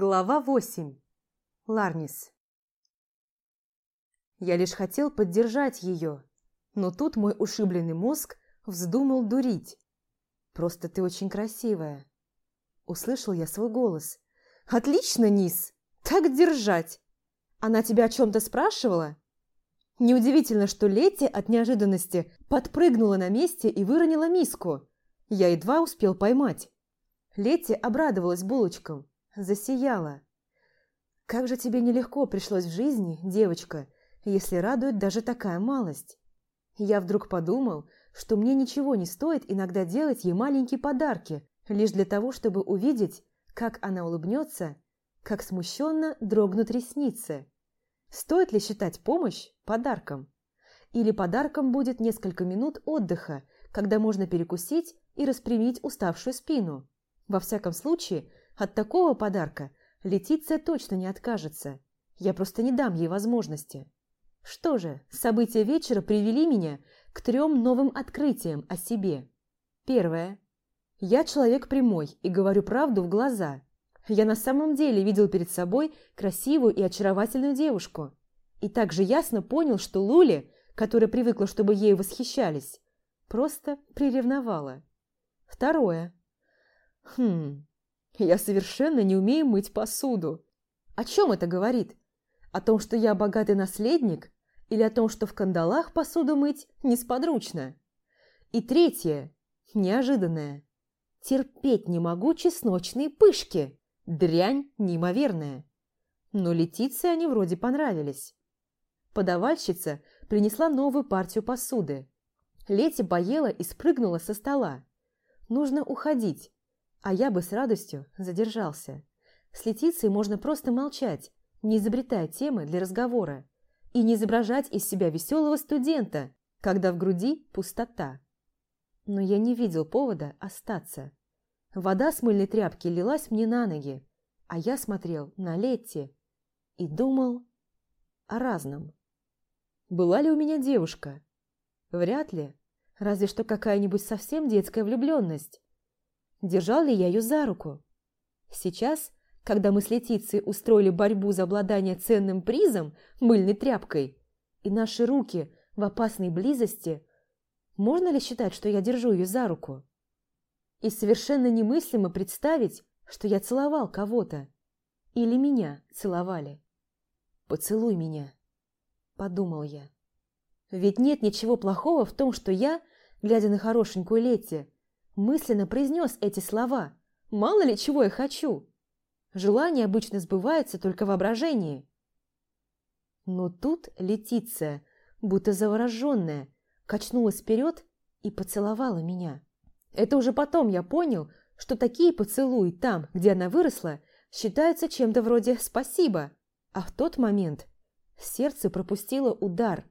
Глава 8. Ларнис. Я лишь хотел поддержать ее, но тут мой ушибленный мозг вздумал дурить. «Просто ты очень красивая». Услышал я свой голос. «Отлично, Низ! Так держать!» Она тебя о чем-то спрашивала? Неудивительно, что Летти от неожиданности подпрыгнула на месте и выронила миску. Я едва успел поймать. Летти обрадовалась булочкам засияла. Как же тебе нелегко пришлось в жизни, девочка, если радует даже такая малость. Я вдруг подумал, что мне ничего не стоит иногда делать ей маленькие подарки, лишь для того, чтобы увидеть, как она улыбнется, как смущенно дрогнут ресницы. Стоит ли считать помощь подарком? Или подарком будет несколько минут отдыха, когда можно перекусить и распрямить уставшую спину? Во всяком случае, от такого подарка Летиция точно не откажется. Я просто не дам ей возможности. Что же, события вечера привели меня к трем новым открытиям о себе. Первое. Я человек прямой и говорю правду в глаза. Я на самом деле видел перед собой красивую и очаровательную девушку. И также ясно понял, что Лули, которая привыкла, чтобы ею восхищались, просто приревновала. Второе. Хм, я совершенно не умею мыть посуду. О чем это говорит? О том, что я богатый наследник? Или о том, что в кандалах посуду мыть несподручно? И третье, неожиданное. Терпеть не могу чесночные пышки. Дрянь неимоверная. Но Летиции они вроде понравились. Подавальщица принесла новую партию посуды. Лети поела и спрыгнула со стола. Нужно уходить, а я бы с радостью задержался. С Летицией можно просто молчать, не изобретая темы для разговора, и не изображать из себя веселого студента, когда в груди пустота. Но я не видел повода остаться. Вода с мыльной тряпки лилась мне на ноги, а я смотрел на Летти и думал о разном. Была ли у меня девушка? Вряд ли. Разве что какая-нибудь совсем детская влюбленность. Держал ли я ее за руку? Сейчас, когда мы с Летицией устроили борьбу за обладание ценным призом, мыльной тряпкой, и наши руки в опасной близости, можно ли считать, что я держу ее за руку? И совершенно немыслимо представить, что я целовал кого-то. Или меня целовали. «Поцелуй меня», – подумал я. Ведь нет ничего плохого в том, что я, глядя на хорошенькую Летти, мысленно произнес эти слова. Мало ли чего я хочу. Желание обычно сбывается только в воображении. Но тут Летиция, будто завороженная, качнулась вперед и поцеловала меня. Это уже потом я понял, что такие поцелуи там, где она выросла, считаются чем-то вроде «спасибо», а в тот момент сердце пропустило удар.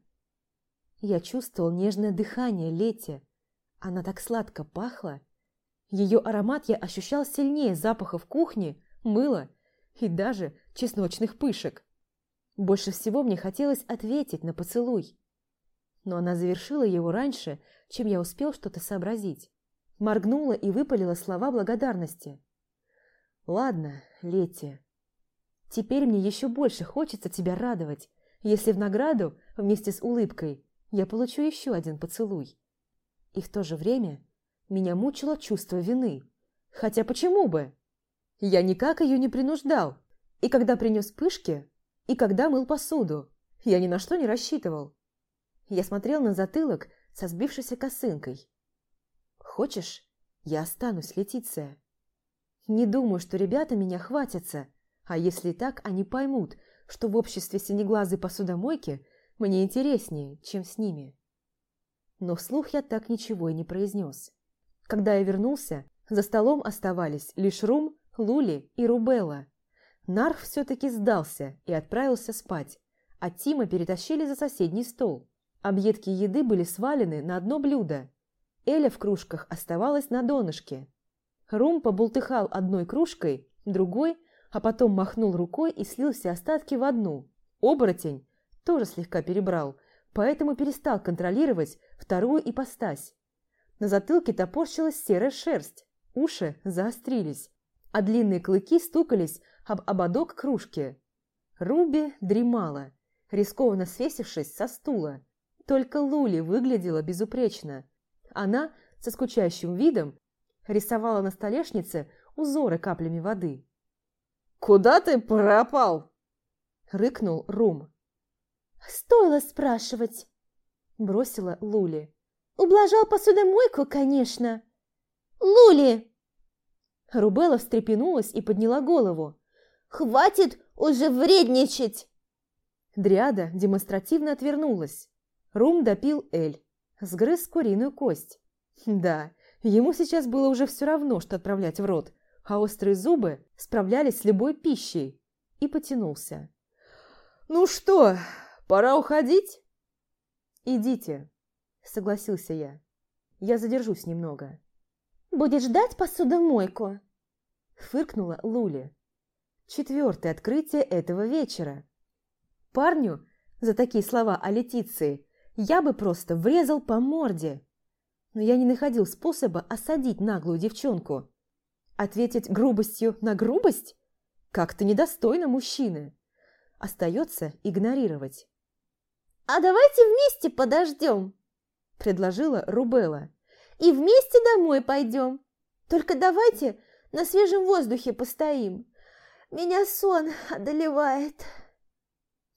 Я чувствовал нежное дыхание Лети, она так сладко пахла. Ее аромат я ощущал сильнее запахов кухни, мыла и даже чесночных пышек. Больше всего мне хотелось ответить на поцелуй. Но она завершила его раньше, чем я успел что-то сообразить. Моргнула и выпалила слова благодарности. «Ладно, Летти, теперь мне еще больше хочется тебя радовать, если в награду, вместе с улыбкой, я получу еще один поцелуй». И в то же время меня мучило чувство вины. Хотя почему бы? Я никак ее не принуждал. И когда принес пышки, и когда мыл посуду, я ни на что не рассчитывал. Я смотрел на затылок со сбившейся косынкой. «Хочешь, я останусь, Летиция?» Не думаю, что ребята меня хватятся, а если так, они поймут, что в обществе синеглазой посудомойки мне интереснее, чем с ними но вслух я так ничего и не произнес. Когда я вернулся, за столом оставались лишь Рум, Лули и Рубелла. Нарх все-таки сдался и отправился спать, а Тима перетащили за соседний стол. Объедки еды были свалены на одно блюдо. Эля в кружках оставалась на донышке. Рум побултыхал одной кружкой, другой, а потом махнул рукой и слил все остатки в одну. Оборотень тоже слегка перебрал – поэтому перестал контролировать вторую ипостась. На затылке топорщилась серая шерсть, уши заострились. а длинные клыки стукались об ободок кружки. Руби дремала, рискованно свесившись со стула. Только Лули выглядела безупречно. Она со скучающим видом рисовала на столешнице узоры каплями воды. «Куда ты пропал?» – рыкнул Рум. «Стоило спрашивать», – бросила Лули. «Ублажал посудомойку, конечно». «Лули!» Рубела встрепенулась и подняла голову. «Хватит уже вредничать!» Дриада демонстративно отвернулась. Рум допил Эль, сгрыз куриную кость. Да, ему сейчас было уже все равно, что отправлять в рот, а острые зубы справлялись с любой пищей. И потянулся. «Ну что, пора уходить?» «Идите», — согласился я. «Я задержусь немного». «Будешь ждать посудомойку?» Фыркнула Лули. Четвертое открытие этого вечера. Парню за такие слова о Летиции я бы просто врезал по морде. Но я не находил способа осадить наглую девчонку. Ответить грубостью на грубость? Как-то недостойно мужчины. Остается игнорировать. «А давайте вместе подождем», – предложила Рубела. «И вместе домой пойдем. Только давайте на свежем воздухе постоим. Меня сон одолевает».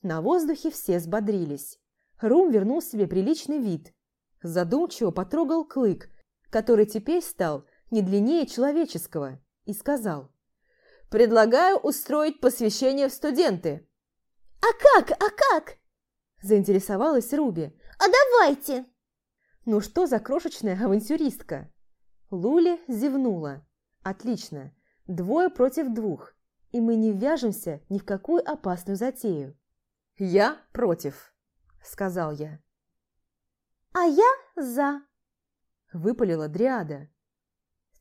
На воздухе все взбодрились. Рум вернул себе приличный вид. Задумчиво потрогал клык, который теперь стал не длиннее человеческого, и сказал. «Предлагаю устроить посвящение в студенты». «А как? А как?» Заинтересовалась Руби. «А давайте!» «Ну что за крошечная авантюристка?» Лули зевнула. «Отлично. Двое против двух. И мы не вяжемся ни в какую опасную затею». «Я против», — сказал я. «А я за», — выпалила Дриада.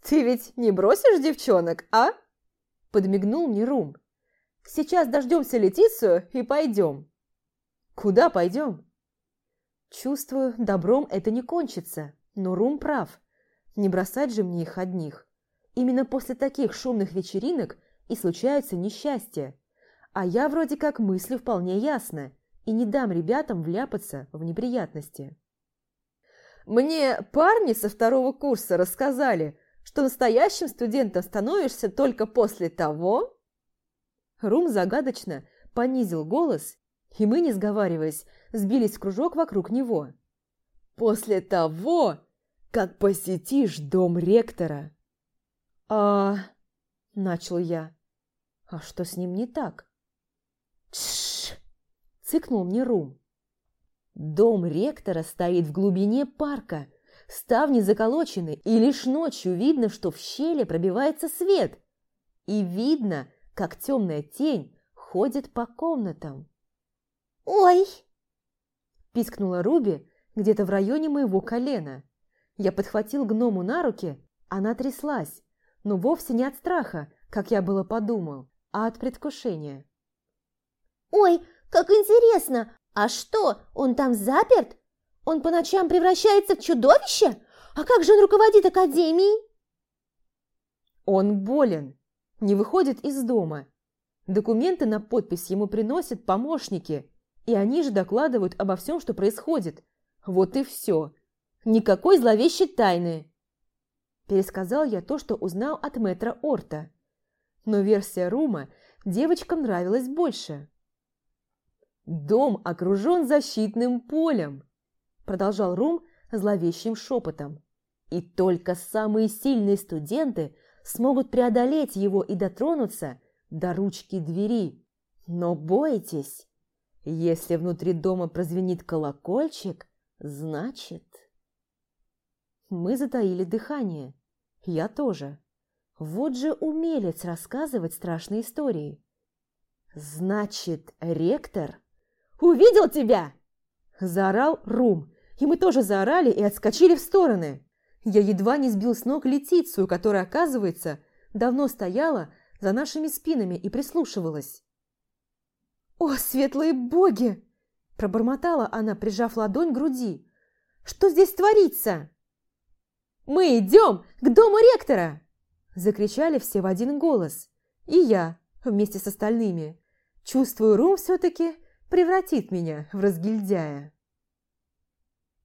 «Ты ведь не бросишь девчонок, а?» — подмигнул мне Рум. «Сейчас дождемся Летицию и пойдем». «Куда пойдем?» Чувствую, добром это не кончится, но Рум прав. Не бросать же мне их одних. Именно после таких шумных вечеринок и случаются несчастья. А я вроде как мыслю вполне ясно и не дам ребятам вляпаться в неприятности. Мне парни со второго курса рассказали, что настоящим студентом становишься только после того... Рум загадочно понизил голос и мы, не сговариваясь, сбились в кружок вокруг него. «После того, как посетишь дом ректора». «А...» – начал я. «А что с ним не так?» «Тш!» – цыкнул мне Рум. «Дом ректора стоит в глубине парка, ставни заколочены, и лишь ночью видно, что в щели пробивается свет, и видно, как темная тень ходит по комнатам. «Ой!» – пискнула Руби где-то в районе моего колена. Я подхватил гному на руки, она тряслась, но вовсе не от страха, как я было подумал, а от предвкушения. «Ой, как интересно! А что, он там заперт? Он по ночам превращается в чудовище? А как же он руководит академией?» «Он болен, не выходит из дома. Документы на подпись ему приносят помощники, и они же докладывают обо всем, что происходит. Вот и все. Никакой зловещей тайны. Пересказал я то, что узнал от мэтра Орта. Но версия Рума девочкам нравилась больше. «Дом окружен защитным полем», – продолжал Рум зловещим шепотом. «И только самые сильные студенты смогут преодолеть его и дотронуться до ручки двери. Но бойтесь, если внутри дома прозвенит колокольчик, значит... Мы затаили дыхание. Я тоже. Вот же умелец рассказывать страшные истории. Значит, ректор... «Увидел тебя!» Заорал Рум, и мы тоже заорали и отскочили в стороны. Я едва не сбил с ног Летицию, которая, оказывается, давно стояла за нашими спинами и прислушивалась. «О, светлые боги!» – пробормотала она, прижав ладонь к груди. «Что здесь творится?» «Мы идем к дому ректора!» – Закричали все в один голос. И я, вместе с остальными. Чувствую, Рум все-таки превратит меня в разгильдяя.